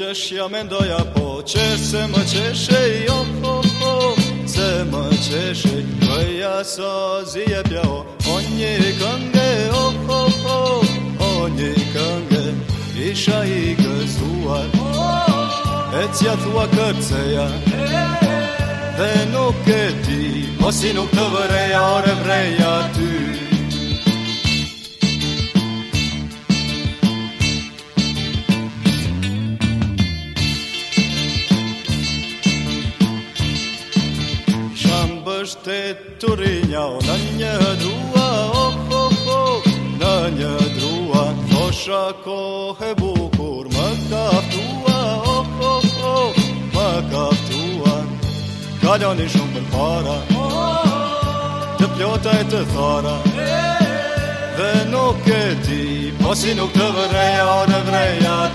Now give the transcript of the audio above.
Po, se më qeshë, ja jo, po, që po, se më qeshë, jo ho ho, se më qeshë, këja sa zi e pja, o një këngë, o ho ho, o një këngë, po, isha i këzuar, e cja thua kërceja, dhe nuk e ti, o si nuk të vëreja, o revreja ti bështë të rinja O në një drua, o po po Në një drua, o shako he bukur Më kaftua, o po po Më kaftua Kallon i shumë për para Të pjota e të thara Dhe nuk e ti Posi nuk të vreja, o në vreja